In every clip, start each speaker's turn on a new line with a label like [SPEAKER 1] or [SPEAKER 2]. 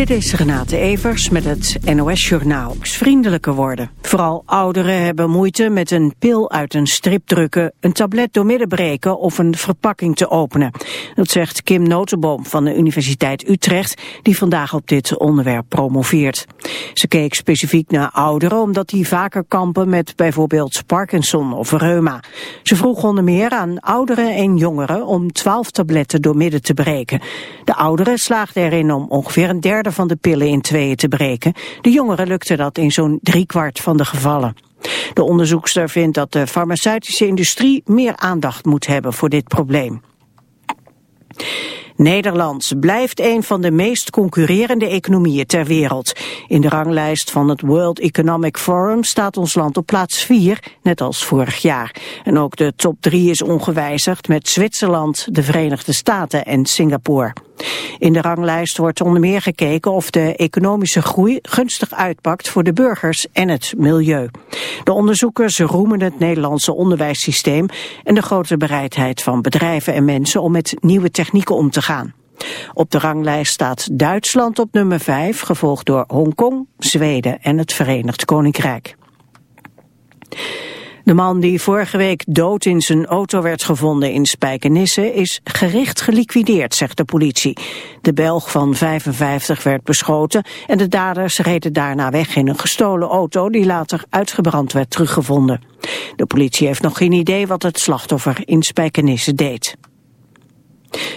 [SPEAKER 1] Dit is Renate Evers met het NOS Journaal. Vriendelijker worden. Vooral ouderen hebben moeite met een pil uit een strip drukken, een tablet doormidden breken of een verpakking te openen. Dat zegt Kim Notenboom van de Universiteit Utrecht, die vandaag op dit onderwerp promoveert. Ze keek specifiek naar ouderen omdat die vaker kampen met bijvoorbeeld Parkinson of reuma. Ze vroeg onder meer aan ouderen en jongeren om 12 tabletten doormidden te breken. De ouderen slaagden erin om ongeveer een derde van de pillen in tweeën te breken. De jongeren lukte dat in zo'n driekwart van de gevallen. De onderzoekster vindt dat de farmaceutische industrie meer aandacht moet hebben voor dit probleem. Nederland blijft een van de meest concurrerende economieën ter wereld. In de ranglijst van het World Economic Forum staat ons land op plaats 4, net als vorig jaar. En ook de top 3 is ongewijzigd met Zwitserland, de Verenigde Staten en Singapore. In de ranglijst wordt onder meer gekeken of de economische groei gunstig uitpakt voor de burgers en het milieu. De onderzoekers roemen het Nederlandse onderwijssysteem en de grote bereidheid van bedrijven en mensen om met nieuwe technieken om te gaan. Op de ranglijst staat Duitsland op nummer 5, gevolgd door Hongkong, Zweden en het Verenigd Koninkrijk. De man die vorige week dood in zijn auto werd gevonden in Spijkenisse is gericht geliquideerd, zegt de politie. De Belg van 55 werd beschoten en de daders reden daarna weg in een gestolen auto die later uitgebrand werd teruggevonden. De politie heeft nog geen idee wat het slachtoffer in Spijkenisse deed.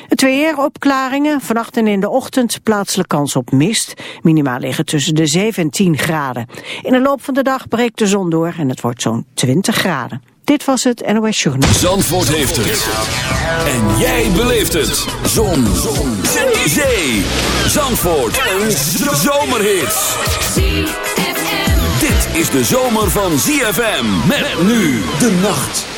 [SPEAKER 1] Het opklaringen, vannacht en in de ochtend plaatselijk kans op mist. Minimaal liggen tussen de 7 en 10 graden. In de loop van de dag breekt de zon door en het wordt zo'n 20 graden. Dit was het NOS Journal.
[SPEAKER 2] Zandvoort heeft het. En jij beleeft het. Zon. zon. Zee. Zee. Zandvoort. Een zomerhit. Dit is de zomer van ZFM. Met nu de nacht.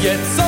[SPEAKER 3] Jetzt so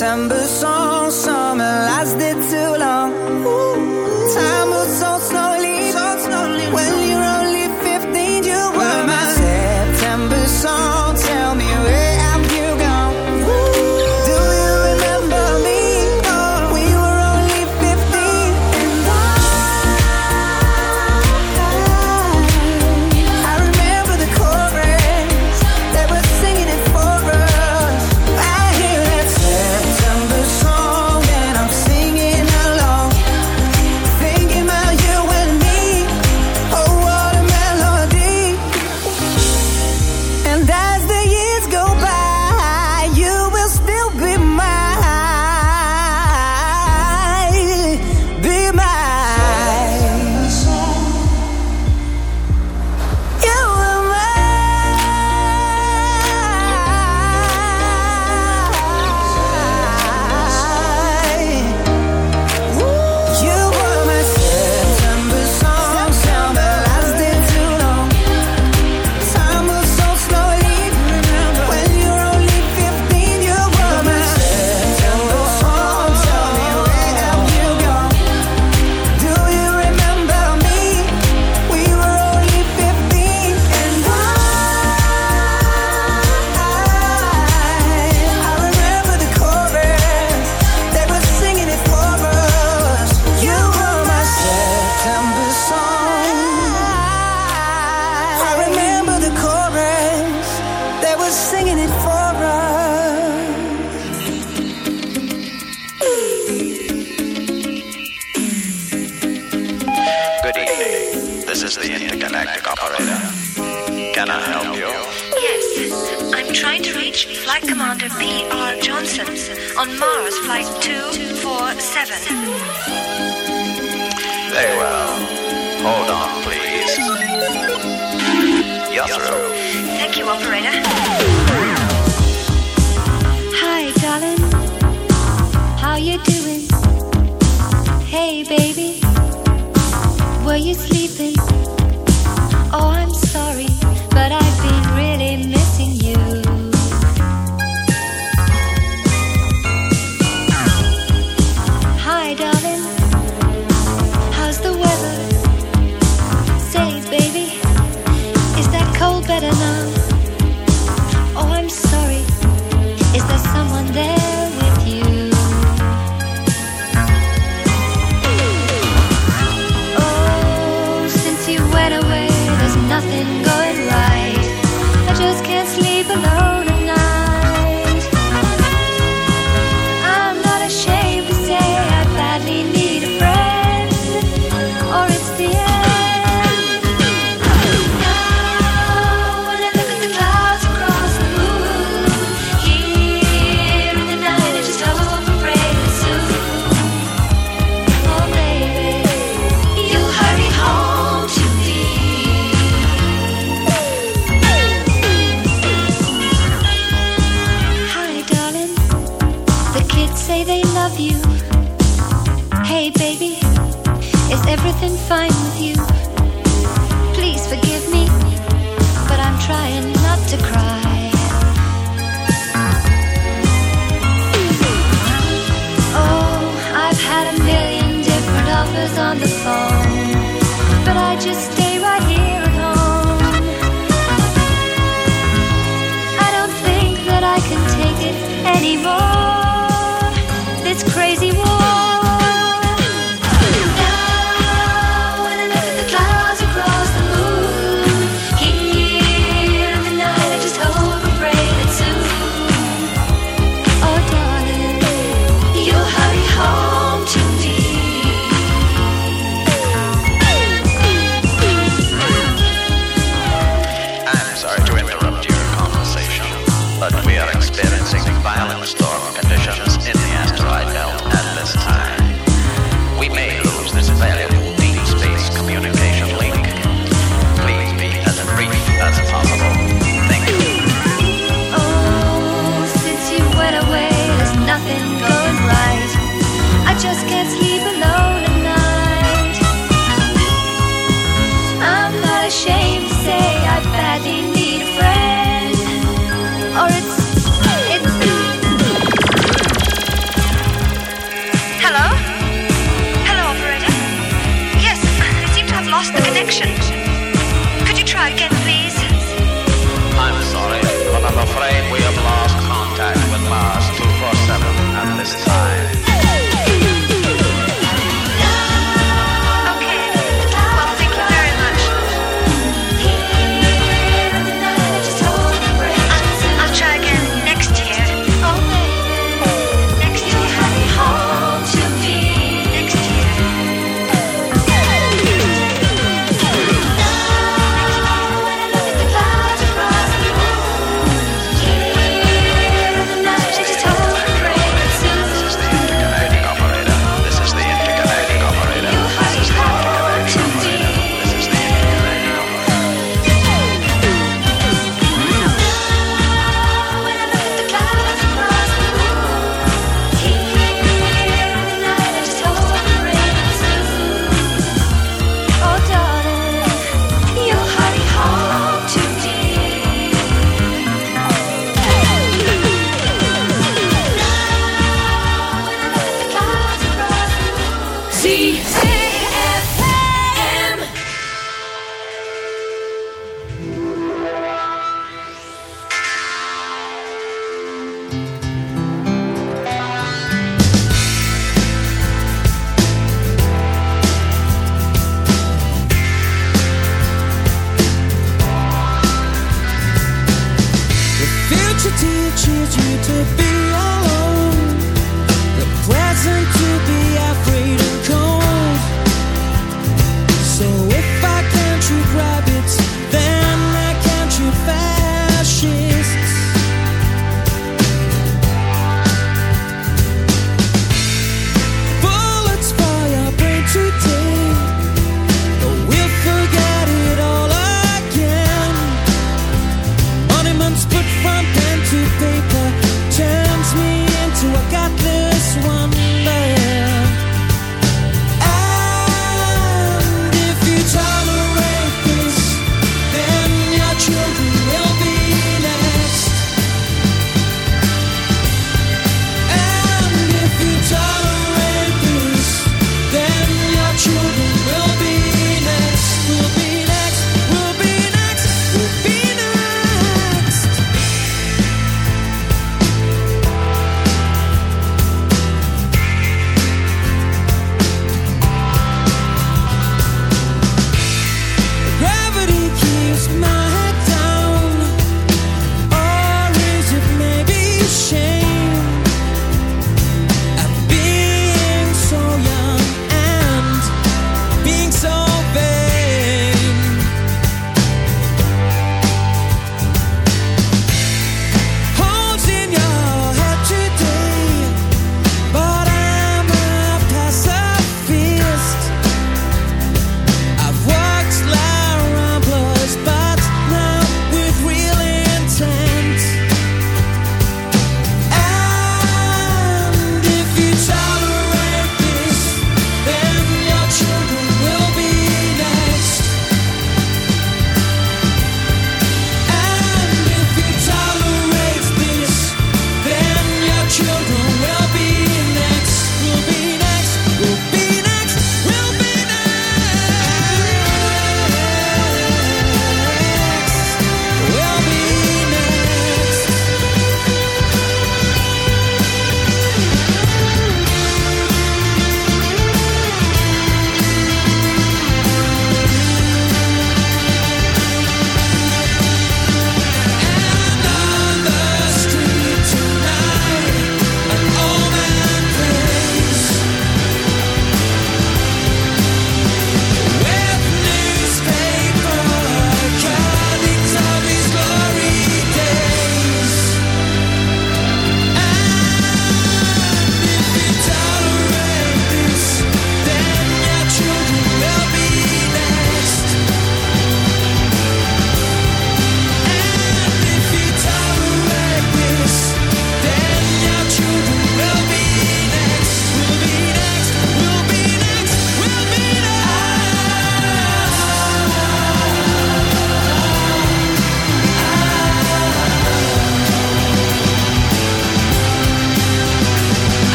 [SPEAKER 4] September song.
[SPEAKER 5] nothing goes just gets sleep. You to
[SPEAKER 6] be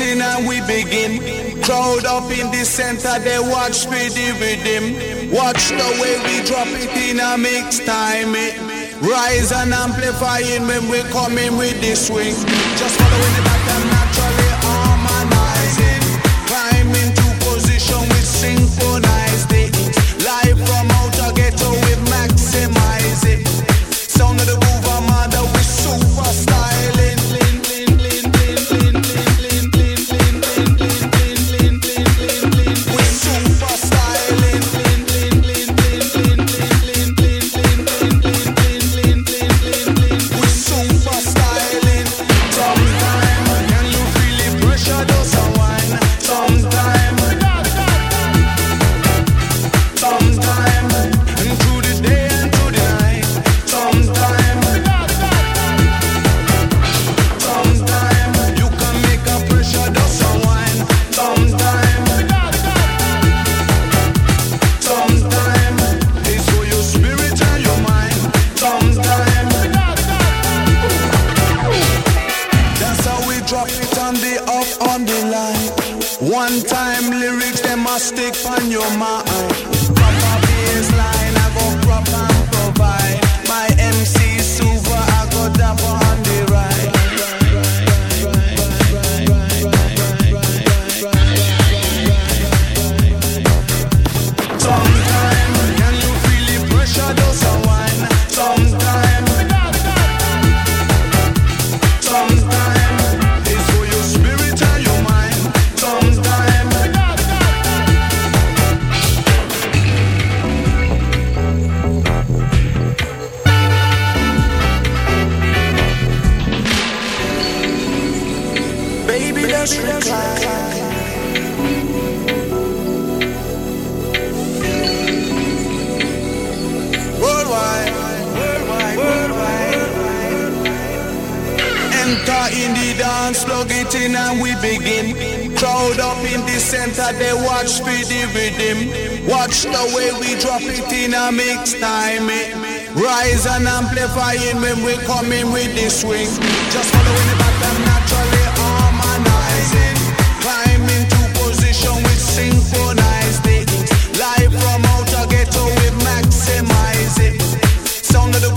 [SPEAKER 7] In and we begin. Crowd up in the center, they watch for the rhythm. Watch the way we drop it in a mix time. It rise and amplifying when we come in with the swing. Just following the pattern naturally harmonizing. Climb into position with synchronized Crowd up in the center, they watch for the rhythm. Watch the way we drop it in a mix time. Eh? Rise and amplifying when we come in with the swing. Just following the pattern naturally harmonizing. Climbing to position with synchronize it. Live from outer ghetto, we maximize it. Sound of the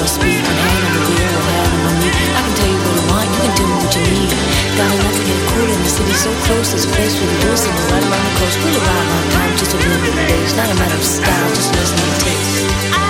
[SPEAKER 8] I can
[SPEAKER 9] tell you what I want, you can tell me what you need. Got enough to get cool in the city so close. There's a place where we do something right around the coast. We'll arrive on time, just a little bit of days. Not a matter of style, just listen to taste.